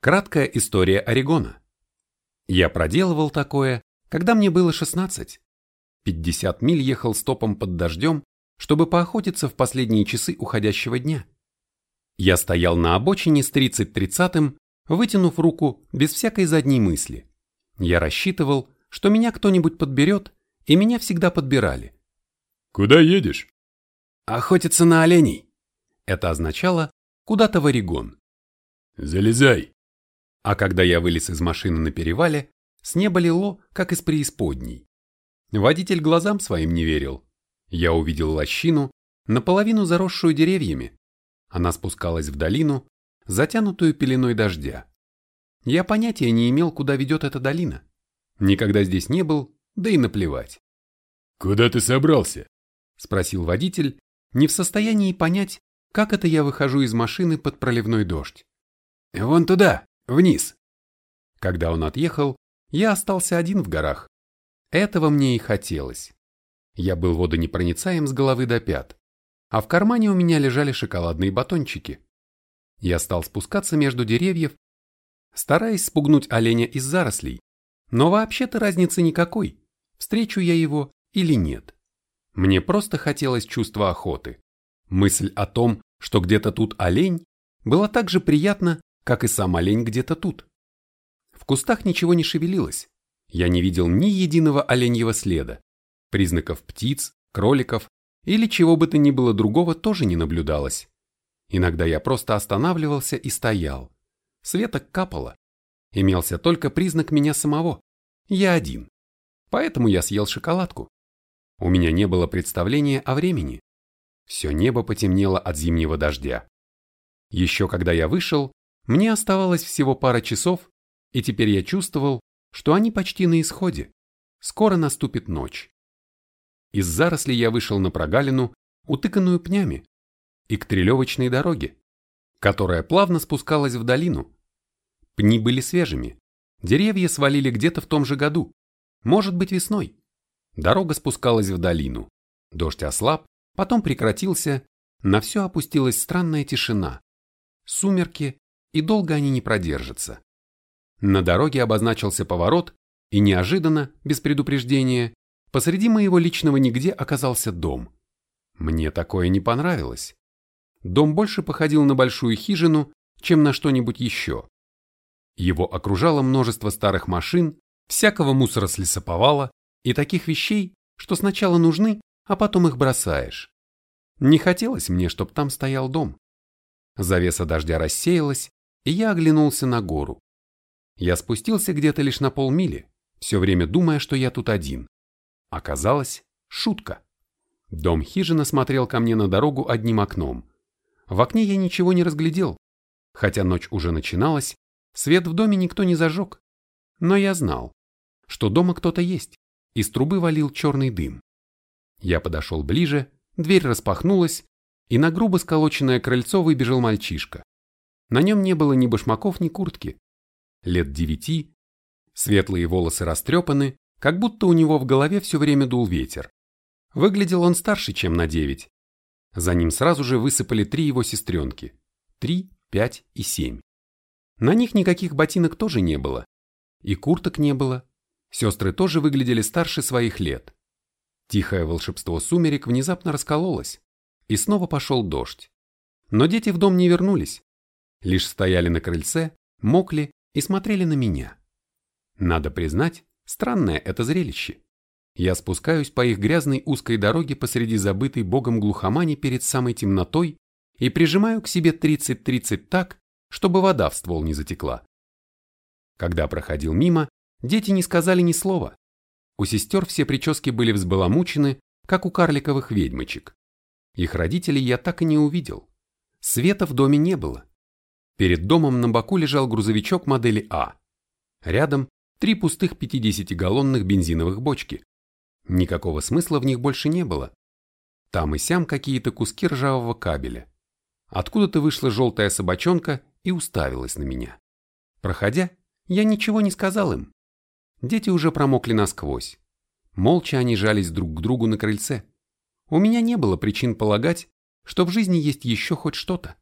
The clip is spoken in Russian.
Краткая история Орегона. Я проделывал такое, когда мне было 16. 50 миль ехал стопом под дождем, чтобы поохотиться в последние часы уходящего дня. Я стоял на обочине с 30-30, вытянув руку без всякой задней мысли. Я рассчитывал, что меня кто-нибудь подберет, и меня всегда подбирали. «Куда едешь?» «Охотиться на оленей». Это означало «куда-то в Орегон». «Залезай». А когда я вылез из машины на перевале, с неба лило, как из преисподней. Водитель глазам своим не верил. Я увидел лощину, наполовину заросшую деревьями. Она спускалась в долину, затянутую пеленой дождя. Я понятия не имел, куда ведет эта долина. Никогда здесь не был, да и наплевать. «Куда ты собрался?» – спросил водитель, не в состоянии понять, как это я выхожу из машины под проливной дождь. «Вон туда, вниз». Когда он отъехал, я остался один в горах. Этого мне и хотелось. Я был водонепроницаем с головы до пят, а в кармане у меня лежали шоколадные батончики. Я стал спускаться между деревьев, стараясь спугнуть оленя из зарослей, но вообще-то разницы никакой, встречу я его или нет. Мне просто хотелось чувства охоты. Мысль о том, что где-то тут олень, была так же приятна, как и сам олень где-то тут. В кустах ничего не шевелилось. Я не видел ни единого оленьего следа. Признаков птиц, кроликов или чего бы то ни было другого тоже не наблюдалось. Иногда я просто останавливался и стоял. Светок капало. Имелся только признак меня самого. Я один. Поэтому я съел шоколадку. У меня не было представления о времени. Все небо потемнело от зимнего дождя. Еще когда я вышел, мне оставалось всего пара часов, и теперь я чувствовал, что они почти на исходе. Скоро наступит ночь. Из зарослей я вышел на прогалину, утыканную пнями, и к трелевочной дороге, которая плавно спускалась в долину. Пни были свежими, деревья свалили где-то в том же году, может быть весной. Дорога спускалась в долину. Дождь ослаб, потом прекратился, на все опустилась странная тишина. Сумерки, и долго они не продержатся. На дороге обозначился поворот, и неожиданно, без предупреждения, посреди моего личного нигде оказался дом. Мне такое не понравилось. Дом больше походил на большую хижину, чем на что-нибудь еще. Его окружало множество старых машин, всякого мусора с лесоповала и таких вещей, что сначала нужны, а потом их бросаешь. Не хотелось мне, чтоб там стоял дом. Завеса дождя рассеялась, и я оглянулся на гору. Я спустился где-то лишь на полмили, все время думая, что я тут один. Оказалось, шутка. Дом-хижина смотрел ко мне на дорогу одним окном. В окне я ничего не разглядел. Хотя ночь уже начиналась, свет в доме никто не зажег. Но я знал, что дома кто-то есть. Из трубы валил черный дым. Я подошел ближе, дверь распахнулась, и на грубо сколоченное крыльцо выбежал мальчишка. На нем не было ни башмаков, ни куртки. Лет девяти, светлые волосы растрепаны, как будто у него в голове все время дул ветер. Выглядел он старше, чем на девять. За ним сразу же высыпали три его сестренки. Три, пять и семь. На них никаких ботинок тоже не было. И курток не было. Сестры тоже выглядели старше своих лет. Тихое волшебство сумерек внезапно раскололось, и снова пошел дождь. Но дети в дом не вернулись. Лишь стояли на крыльце, мокли и смотрели на меня. Надо признать, странное это зрелище. Я спускаюсь по их грязной узкой дороге посреди забытой богом глухомани перед самой темнотой и прижимаю к себе 30-30 так, чтобы вода в ствол не затекла. Когда проходил мимо, дети не сказали ни слова. У сестер все прически были взбаламучены, как у карликовых ведьмочек. Их родителей я так и не увидел. Света в доме не было. Перед домом на боку лежал грузовичок модели А. Рядом три пустых 50-галлонных бензиновых бочки. Никакого смысла в них больше не было. Там и сям какие-то куски ржавого кабеля. Откуда-то вышла желтая собачонка и уставилась на меня. Проходя, я ничего не сказал им. Дети уже промокли насквозь. Молча они жались друг к другу на крыльце. У меня не было причин полагать, что в жизни есть еще хоть что-то.